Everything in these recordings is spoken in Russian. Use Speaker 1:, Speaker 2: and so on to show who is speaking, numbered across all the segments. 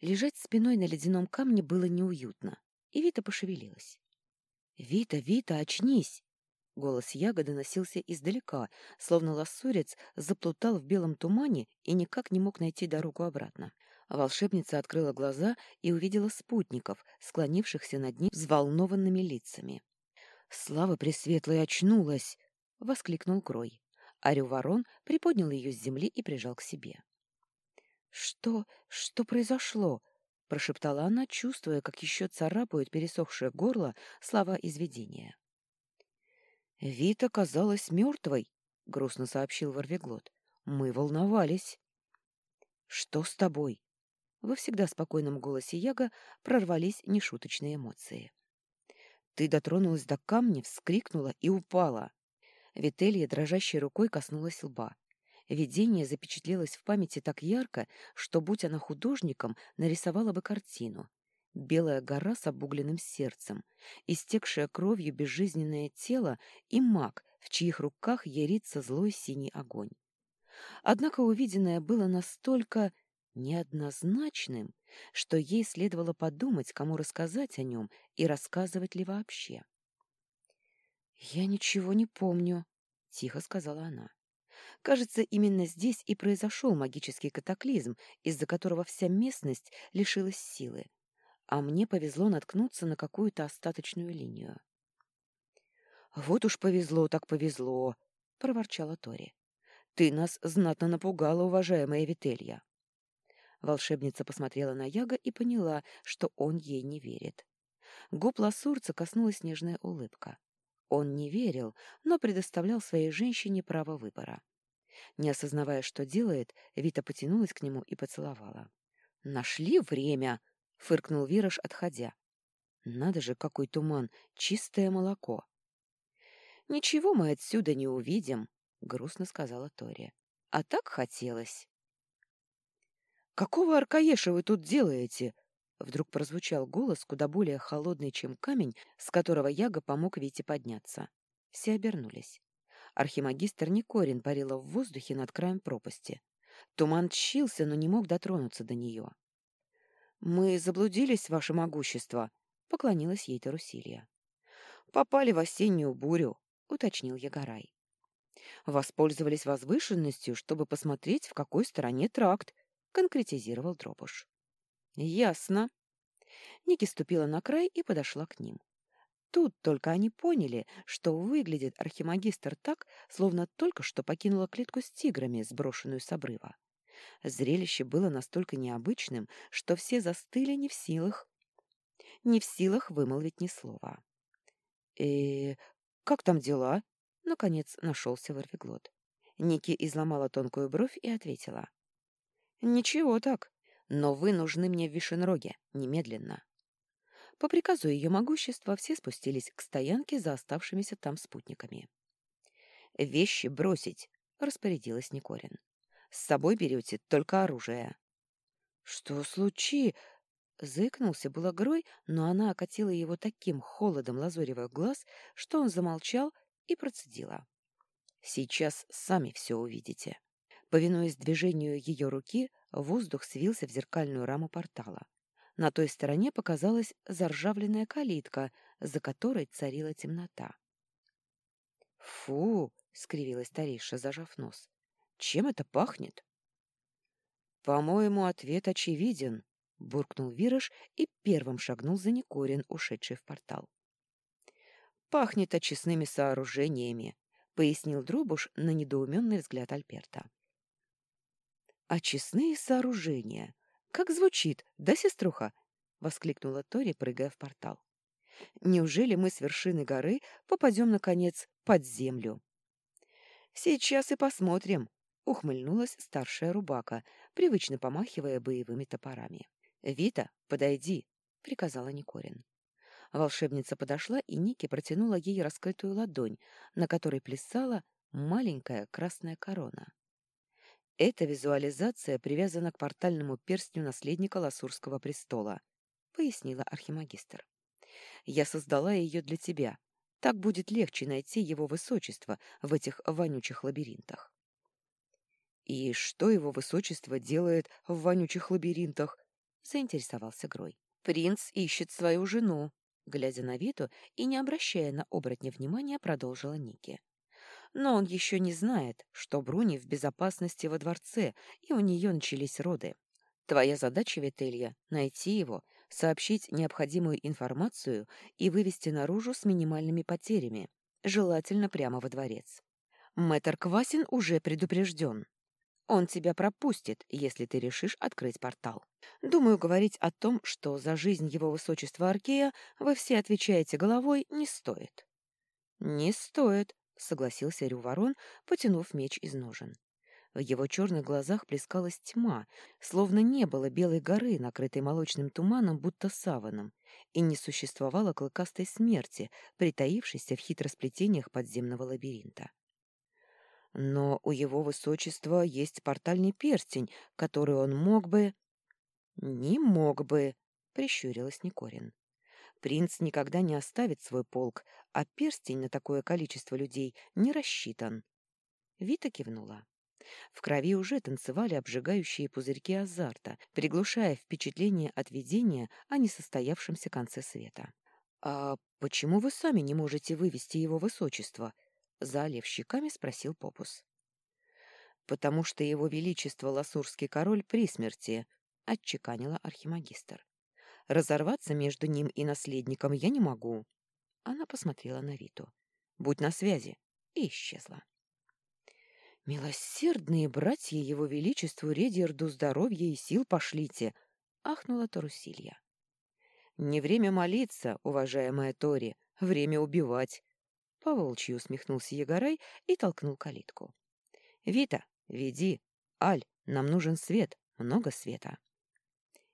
Speaker 1: Лежать спиной на ледяном камне было неуютно, и Вита пошевелилась. «Вита, Вита, очнись!» Голос ягоды носился издалека, словно лассурец заплутал в белом тумане и никак не мог найти дорогу обратно. Волшебница открыла глаза и увидела спутников, склонившихся над ней взволнованными лицами. «Слава Пресветлой очнулась!» — воскликнул Крой. Арю Ворон приподнял ее с земли и прижал к себе. «Что... что произошло?» — прошептала она, чувствуя, как еще царапают пересохшее горло слова изведения. «Вита казалась мертвой», — грустно сообщил Ворвиглот. «Мы волновались». «Что с тобой?» Во всегда спокойном голосе Яга прорвались нешуточные эмоции. «Ты дотронулась до камня, вскрикнула и упала». Вителья дрожащей рукой коснулась лба. Видение запечатлелось в памяти так ярко, что, будь она художником, нарисовала бы картину. Белая гора с обугленным сердцем, истекшее кровью безжизненное тело и маг, в чьих руках ярится злой синий огонь. Однако увиденное было настолько неоднозначным, что ей следовало подумать, кому рассказать о нем и рассказывать ли вообще. «Я ничего не помню», — тихо сказала она. Кажется, именно здесь и произошел магический катаклизм, из-за которого вся местность лишилась силы. А мне повезло наткнуться на какую-то остаточную линию. «Вот уж повезло, так повезло», — проворчала Тори. «Ты нас знатно напугала, уважаемая Вителья». Волшебница посмотрела на Яга и поняла, что он ей не верит. Губ ласурца коснулась нежная улыбка. Он не верил, но предоставлял своей женщине право выбора. Не осознавая, что делает, Вита потянулась к нему и поцеловала. «Нашли время!» — фыркнул Вираж, отходя. «Надо же, какой туман! Чистое молоко!» «Ничего мы отсюда не увидим», — грустно сказала Тори. «А так хотелось». «Какого аркаеша вы тут делаете?» Вдруг прозвучал голос, куда более холодный, чем камень, с которого Яга помог Вите подняться. Все обернулись. Архимагистр Никорин парила в воздухе над краем пропасти. Туман тщился, но не мог дотронуться до нее. «Мы заблудились, ваше могущество», — поклонилась ей Тарусилья. «Попали в осеннюю бурю», — уточнил Ягорай. «Воспользовались возвышенностью, чтобы посмотреть, в какой стороне тракт», — конкретизировал Дробуш. «Ясно». Ники ступила на край и подошла к ним. Тут только они поняли, что выглядит архимагистр так, словно только что покинула клетку с тиграми, сброшенную с обрыва. Зрелище было настолько необычным, что все застыли не в силах, не в силах вымолвить ни слова. э как там дела?» — наконец нашелся Ворвиглот. Ники изломала тонкую бровь и ответила. «Ничего так, но вы нужны мне в Вишенроге, немедленно». По приказу ее могущества все спустились к стоянке за оставшимися там спутниками. «Вещи бросить», — распорядилась Никорин. «С собой берете только оружие». «Что случи?» — заикнулся было Грой, но она окатила его таким холодом лазоревых глаз, что он замолчал и процедила. «Сейчас сами все увидите». Повинуясь движению ее руки, воздух свился в зеркальную раму портала. На той стороне показалась заржавленная калитка, за которой царила темнота. «Фу!» — скривилась Тариша, зажав нос. «Чем это пахнет?» «По-моему, ответ очевиден», — буркнул Вираж и первым шагнул за Никорин, ушедший в портал. «Пахнет очистными сооружениями», — пояснил Дробуш на недоуменный взгляд Альперта. «Очистные сооружения. Как звучит, да, сеструха? воскликнула Тори, прыгая в портал. Неужели мы с вершины горы попадем наконец под землю? Сейчас и посмотрим, ухмыльнулась старшая рубака, привычно помахивая боевыми топорами. Вита, подойди, приказала Никорин. Волшебница подошла, и Ники протянула ей раскрытую ладонь, на которой плясала маленькая красная корона. Эта визуализация привязана к портальному перстню наследника Ласурского престола, пояснила архимагистр. Я создала ее для тебя. Так будет легче найти его высочество в этих вонючих лабиринтах. И что его высочество делает в вонючих лабиринтах? — заинтересовался Грой. «Принц ищет свою жену», — глядя на Виту и не обращая на оборотня внимания, продолжила Ники. «Но он еще не знает, что Бруни в безопасности во дворце, и у нее начались роды. Твоя задача, Вителья, найти его, сообщить необходимую информацию и вывести наружу с минимальными потерями, желательно прямо во дворец. Мэтр Квасин уже предупрежден. Он тебя пропустит, если ты решишь открыть портал. Думаю, говорить о том, что за жизнь его высочества Аркея вы все отвечаете головой, не стоит. — Не стоит, — согласился Рюворон, потянув меч из ножен. В его черных глазах плескалась тьма, словно не было белой горы, накрытой молочным туманом, будто саваном, и не существовало клыкастой смерти, притаившейся в хитросплетениях подземного лабиринта. Но у его высочества есть портальный перстень, который он мог бы... Не мог бы, прищурилась Никорин. Принц никогда не оставит свой полк, а перстень на такое количество людей не рассчитан. Вита кивнула. В крови уже танцевали обжигающие пузырьки азарта, приглушая впечатление от видения о несостоявшемся конце света. «А почему вы сами не можете вывести его высочество?» Залив щеками, спросил Попус. «Потому что его величество ласурский король при смерти», — отчеканила архимагистр. «Разорваться между ним и наследником я не могу». Она посмотрела на Виту. «Будь на связи», и исчезла. «Милосердные братья его величеству Редиерду здоровья и сил пошлите!» — ахнула Тарусилья. «Не время молиться, уважаемая Тори, время убивать!» Поволчьи усмехнулся Егорай и толкнул калитку. «Вита, веди! Аль, нам нужен свет, много света!»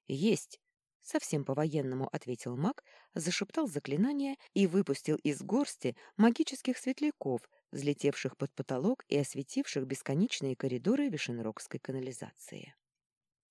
Speaker 1: «Есть!» — совсем по-военному ответил маг, зашептал заклинание и выпустил из горсти магических светляков, взлетевших под потолок и осветивших бесконечные коридоры Вишенрогской канализации.